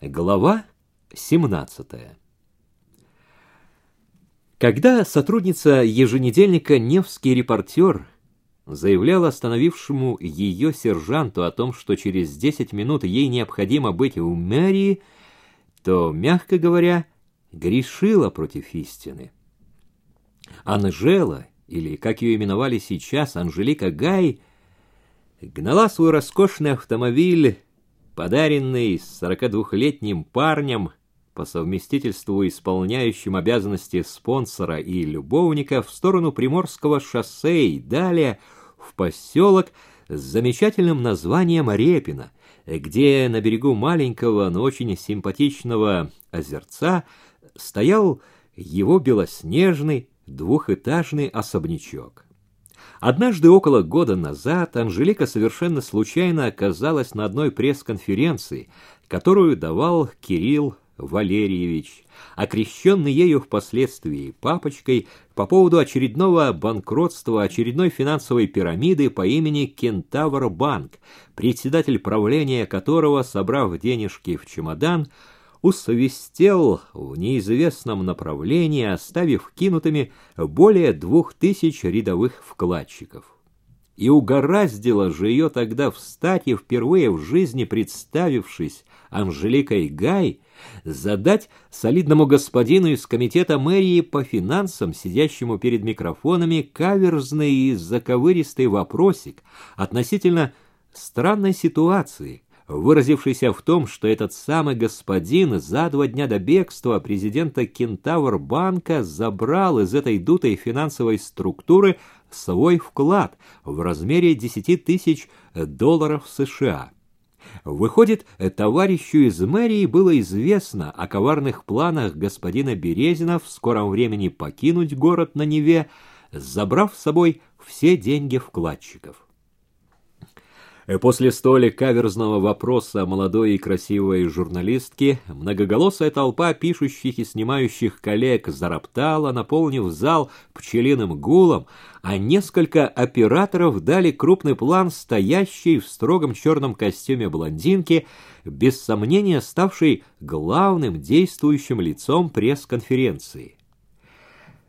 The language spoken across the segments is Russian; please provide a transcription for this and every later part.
Глава 17. Когда сотрудница еженедельника «Невский репортер» заявляла остановившему ее сержанту о том, что через 10 минут ей необходимо быть в мэрии, то, мягко говоря, грешила против истины. Анжела, или, как ее именовали сейчас, Анжелика Гай, гнала свой роскошный автомобиль, подаренный 42-летним парнем, по совместительству исполняющим обязанности спонсора и любовника в сторону Приморского шоссе и далее в поселок с замечательным названием Репино, где на берегу маленького, но очень симпатичного озерца стоял его белоснежный двухэтажный особнячок. Однажды около года назад Анжелика совершенно случайно оказалась на одной пресс-конференции, которую давал Кирилл Валерьевич, окрещенный ею впоследствии папочкой по поводу очередного банкротства очередной финансовой пирамиды по имени Кентавр Банк, председатель правления которого, собрав денежки в чемодан, усовестел в неизвестном направлении, оставив кинутыми более двух тысяч рядовых вкладчиков. И угораздило же ее тогда встать и впервые в жизни представившись Анжеликой Гай, задать солидному господину из комитета мэрии по финансам, сидящему перед микрофонами, каверзный и заковыристый вопросик относительно странной ситуации – выразившийся в том, что этот самый господин за два дня до бегства президента Кентавр банка забрал из этой дутой финансовой структуры свой вклад в размере 10 тысяч долларов США. Выходит, товарищу из мэрии было известно о коварных планах господина Березина в скором времени покинуть город на Неве, забрав с собой все деньги вкладчиков. После столь каверзного вопроса молодой и красивой журналистки многоголосая толпа пишущих и снимающих коллег зароптала, наполнив зал пчелиным гулом, а несколько операторов дали крупный план стоящей в строгом черном костюме блондинки, без сомнения ставшей главным действующим лицом пресс-конференции.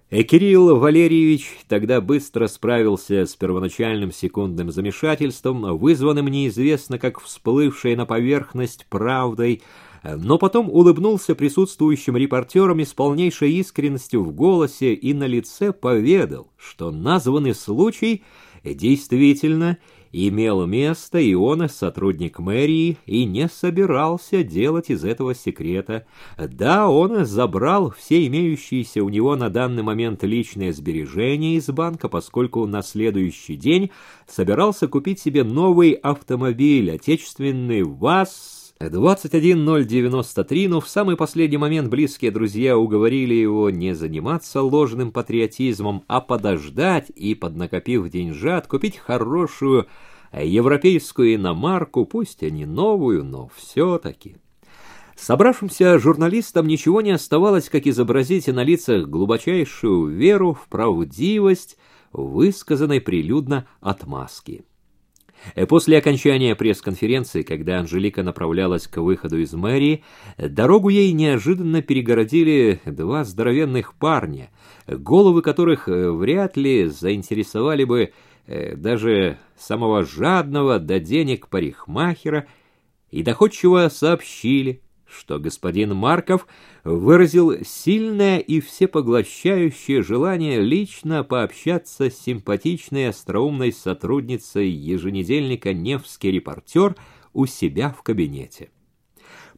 И Кирилл Валерьевич тогда быстро справился с первоначальным секундным замешательством, вызванным неизвестно как всплывшей на поверхность правдой, но потом улыбнулся присутствующим репортерам и с полнейшей искренностью в голосе и на лице поведал, что названный случай действительно имел место, и он, сотрудник мэрии, и не собирался делать из этого секрета. Да, он забрал все имеющиеся у него на данный момент личные сбережения из банка, поскольку на следующий день собирался купить себе новый автомобиль, отечественный ВАЗ 21093, но в самый последний момент близкие друзья уговорили его не заниматься ложным патриотизмом, а подождать и, поднакопив деньжат, купить хорошую европейскую иномарку, пусть и не новую, но все-таки. Собравшимся журналистам ничего не оставалось, как изобразить на лицах глубочайшую веру в правдивость, высказанной прилюдно отмазки. Э, после окончания пресс-конференции, когда Анжелика направлялась к выходу из мэрии, дорогу ей неожиданно перегородили два здоровенных парня, головы которых э, вряд ли заинтересовали бы э, даже самого жадного до денег парикмахера, и доходчиво сообщили, что господин Марков выразил сильное и всепоглощающее желание лично пообщаться с симпатичной остроумной сотрудницей еженедельника «Невский репортер» у себя в кабинете.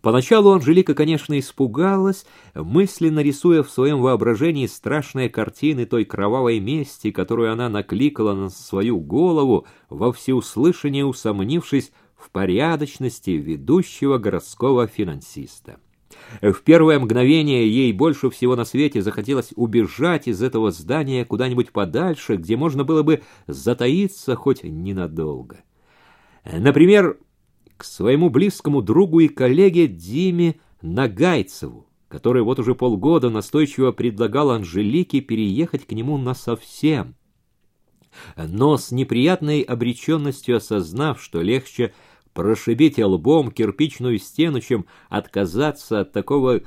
Поначалу Анжелика, конечно, испугалась, мысленно рисуя в своем воображении страшные картины той кровавой мести, которую она накликала на свою голову, во всеуслышание усомнившись в порядочности ведущего городского финансиста. В первое мгновение ей больше всего на свете захотелось убежать из этого здания куда-нибудь подальше, где можно было бы затаиться хоть ненадолго. Например, к своему близкому другу и коллеге Диме Нагайцеву, который вот уже полгода настойчиво предлагал Анжелике переехать к нему насовсем. Но с неприятной обреченностью осознав, что легче прошибить лбом кирпичную стену, чем отказаться от такого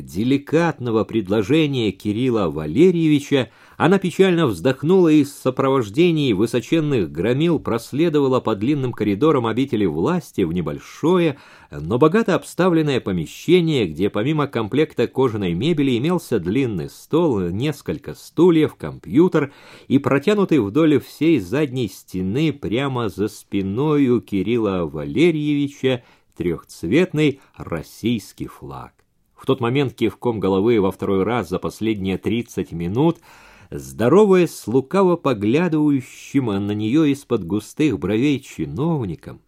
деликатного предложения Кирилла Валерьевича, она печально вздохнула и в сопровождении высоченных громил проследовала по длинным коридорам обители власти в небольшое, но богато обставленное помещение, где помимо комплекта кожаной мебели имелся длинный стол, несколько стульев, компьютер и протянутый вдоль всей задней стены прямо за спиной у Кирилла Валерьевича трехцветный российский флаг. В тот момент кивком головы во второй раз за последние тридцать минут, здороваясь с лукаво поглядывающим на нее из-под густых бровей чиновником,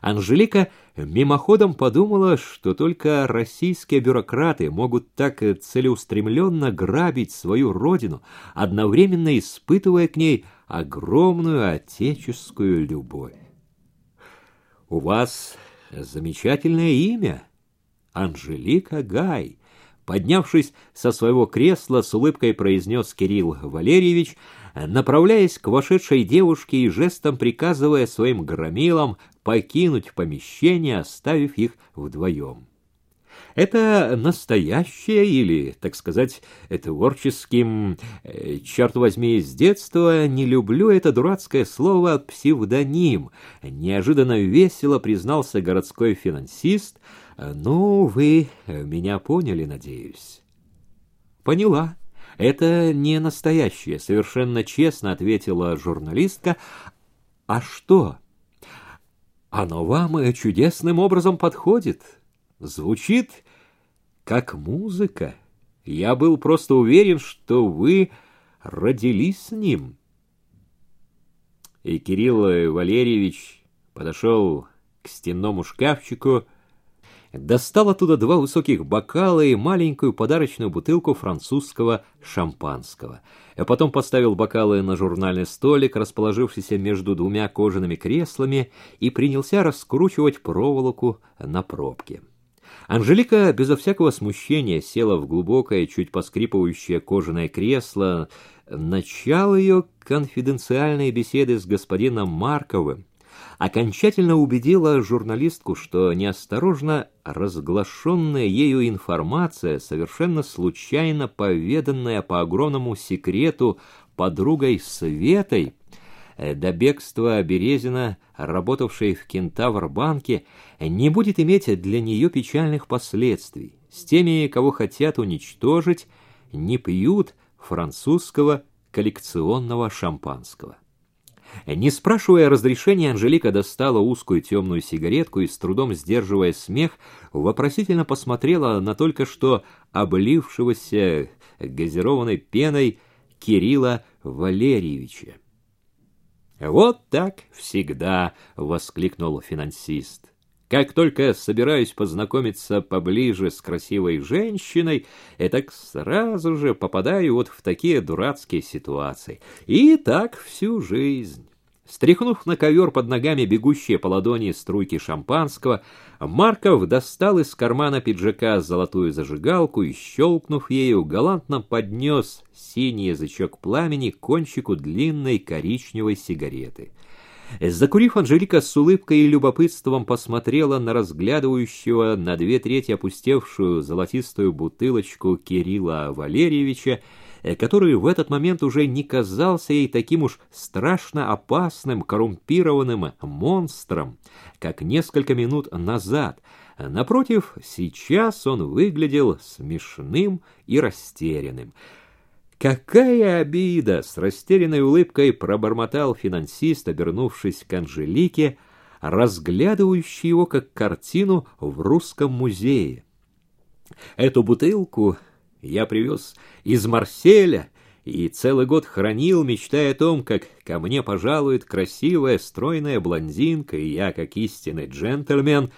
Анжелика мимоходом подумала, что только российские бюрократы могут так целеустремленно грабить свою родину, одновременно испытывая к ней огромную отеческую любовь. «У вас замечательное имя», Анжелика Гай. Поднявшись со своего кресла, с улыбкой произнес Кирилл Валерьевич, направляясь к вошедшей девушке и жестом приказывая своим громилам покинуть помещение, оставив их вдвоем. Это настоящее или, так сказать, творческим, э, черт возьми, с детства не люблю это дурацкое слово «псевдоним», неожиданно весело признался городской финансист — ну, вы меня поняли, надеюсь. Поняла. Это не настоящее, совершенно честно ответила журналистка. А что? Оно вам чудесным образом подходит. Звучит как музыка. Я был просто уверен, что вы родились с ним. И Кирилл Валерьевич подошел к стенному шкафчику, достал оттуда два высоких бокала и маленькую подарочную бутылку французского шампанского. А потом поставил бокалы на журнальный столик, расположившийся между двумя кожаными креслами, и принялся раскручивать проволоку на пробке. Анжелика безо всякого смущения села в глубокое, чуть поскрипывающее кожаное кресло. Начало ее конфиденциальной беседы с господином Марковым окончательно убедила журналистку, что неосторожно разглашенная ею информация, совершенно случайно поведанная по огромному секрету подругой Светой, до бегства Березина, работавшей в Кентавр-банке, не будет иметь для нее печальных последствий. С теми, кого хотят уничтожить, не пьют французского коллекционного шампанского. Не спрашивая разрешения, Анжелика достала узкую темную сигаретку и, с трудом сдерживая смех, вопросительно посмотрела на только что облившегося газированной пеной Кирилла Валерьевича. «Вот так всегда!» — воскликнул финансист. Как только собираюсь познакомиться поближе с красивой женщиной, я так сразу же попадаю вот в такие дурацкие ситуации. И так всю жизнь. Стряхнув на ковер под ногами бегущие по ладони струйки шампанского, Марков достал из кармана пиджака золотую зажигалку и, щелкнув ею, галантно поднес синий язычок пламени к кончику длинной коричневой сигареты — Закурив, Анжелика с улыбкой и любопытством посмотрела на разглядывающего на две трети опустевшую золотистую бутылочку Кирилла Валерьевича, который в этот момент уже не казался ей таким уж страшно опасным, коррумпированным монстром, как несколько минут назад. Напротив, сейчас он выглядел смешным и растерянным. Какая обида! С растерянной улыбкой пробормотал финансист, обернувшись к Анжелике, разглядывающий его как картину в русском музее. Эту бутылку я привез из Марселя и целый год хранил, мечтая о том, как ко мне пожалует красивая, стройная блондинка, и я, как истинный джентльмен,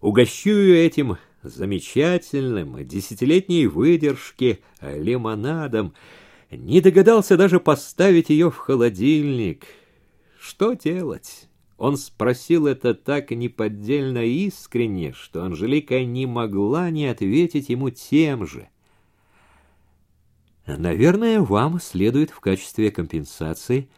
угощу ее этим замечательным, десятилетней выдержки лимонадом, не догадался даже поставить ее в холодильник. Что делать? Он спросил это так неподдельно искренне, что Анжелика не могла не ответить ему тем же. «Наверное, вам следует в качестве компенсации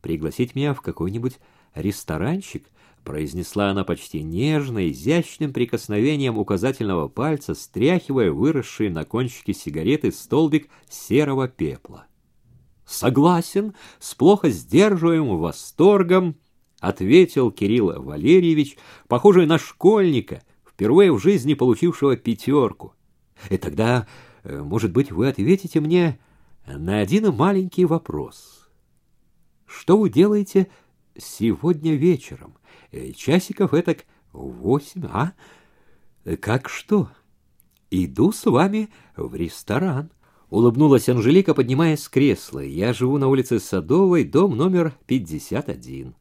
пригласить меня в какой-нибудь ресторанчик», произнесла она почти нежно, изящным прикосновением указательного пальца, стряхивая выросший на кончике сигареты столбик серого пепла. «Согласен, с плохо сдерживаемым восторгом», — ответил Кирилл Валерьевич, похожий на школьника, впервые в жизни получившего пятерку. «И тогда, может быть, вы ответите мне на один маленький вопрос. Что вы делаете сегодня вечером?» Э, часиков этак восемь, а? Э, как что? Иду с вами в ресторан. Улыбнулась Анжелика, поднимаясь с кресла. Я живу на улице Садовой, дом номер 51.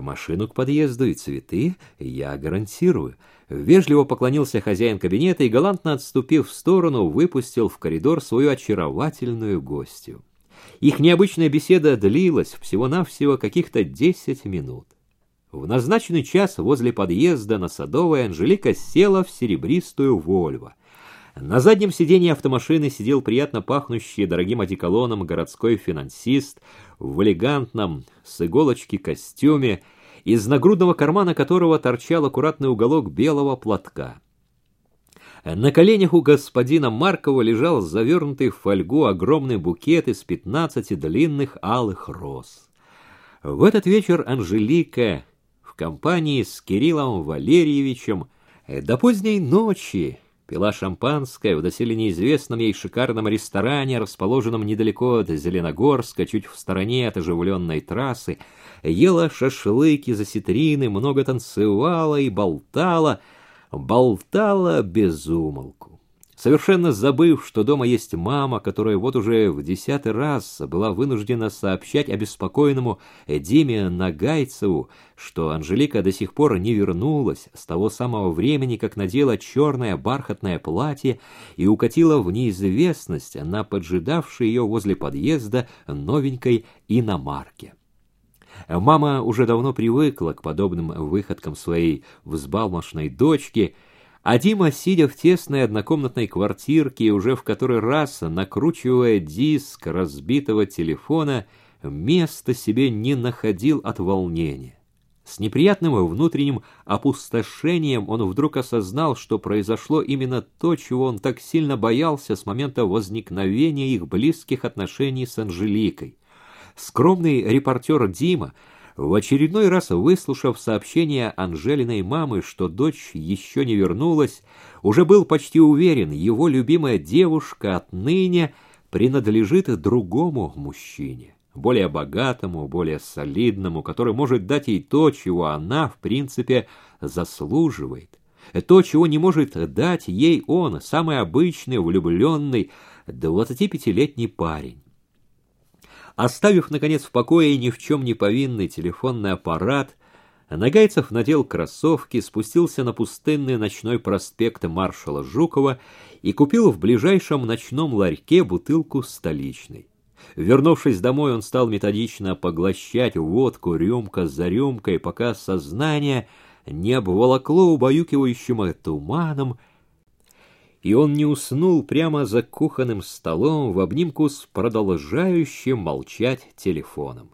Машину к подъезду и цветы я гарантирую. Вежливо поклонился хозяин кабинета и, галантно отступив в сторону, выпустил в коридор свою очаровательную гостью. Их необычная беседа длилась всего-навсего каких-то десять минут. В назначенный час возле подъезда на Садовой Анжелика села в серебристую «Вольво». На заднем сиденье автомашины сидел приятно пахнущий дорогим одеколоном городской финансист в элегантном с иголочки костюме, из нагрудного кармана которого торчал аккуратный уголок белого платка. На коленях у господина Маркова лежал завернутый в фольгу огромный букет из пятнадцати длинных алых роз. В этот вечер Анжелика в компании с Кириллом Валерьевичем до поздней ночи пила шампанское в доселе неизвестном ей шикарном ресторане, расположенном недалеко от Зеленогорска, чуть в стороне от оживленной трассы, ела шашлыки за ситрины, много танцевала и болтала, болтала без умолку совершенно забыв, что дома есть мама, которая вот уже в десятый раз была вынуждена сообщать обеспокоенному Диме Нагайцеву, что Анжелика до сих пор не вернулась с того самого времени, как надела черное бархатное платье и укатила в неизвестность на поджидавшей ее возле подъезда новенькой иномарке. Мама уже давно привыкла к подобным выходкам своей взбалмошной дочки — а Дима, сидя в тесной однокомнатной квартирке, уже в который раз накручивая диск разбитого телефона, места себе не находил от волнения. С неприятным внутренним опустошением он вдруг осознал, что произошло именно то, чего он так сильно боялся с момента возникновения их близких отношений с Анжеликой. Скромный репортер Дима в очередной раз выслушав сообщение Анжелиной мамы, что дочь еще не вернулась, уже был почти уверен, его любимая девушка отныне принадлежит другому мужчине, более богатому, более солидному, который может дать ей то, чего она, в принципе, заслуживает. То, чего не может дать ей он, самый обычный, влюбленный, двадцатипятилетний парень. Оставив, наконец, в покое ни в чем не повинный телефонный аппарат, Нагайцев надел кроссовки, спустился на пустынный ночной проспект маршала Жукова и купил в ближайшем ночном ларьке бутылку столичной. Вернувшись домой, он стал методично поглощать водку рюмка за рюмкой, пока сознание не обволокло убаюкивающим туманом, и он не уснул прямо за кухонным столом в обнимку с продолжающим молчать телефоном.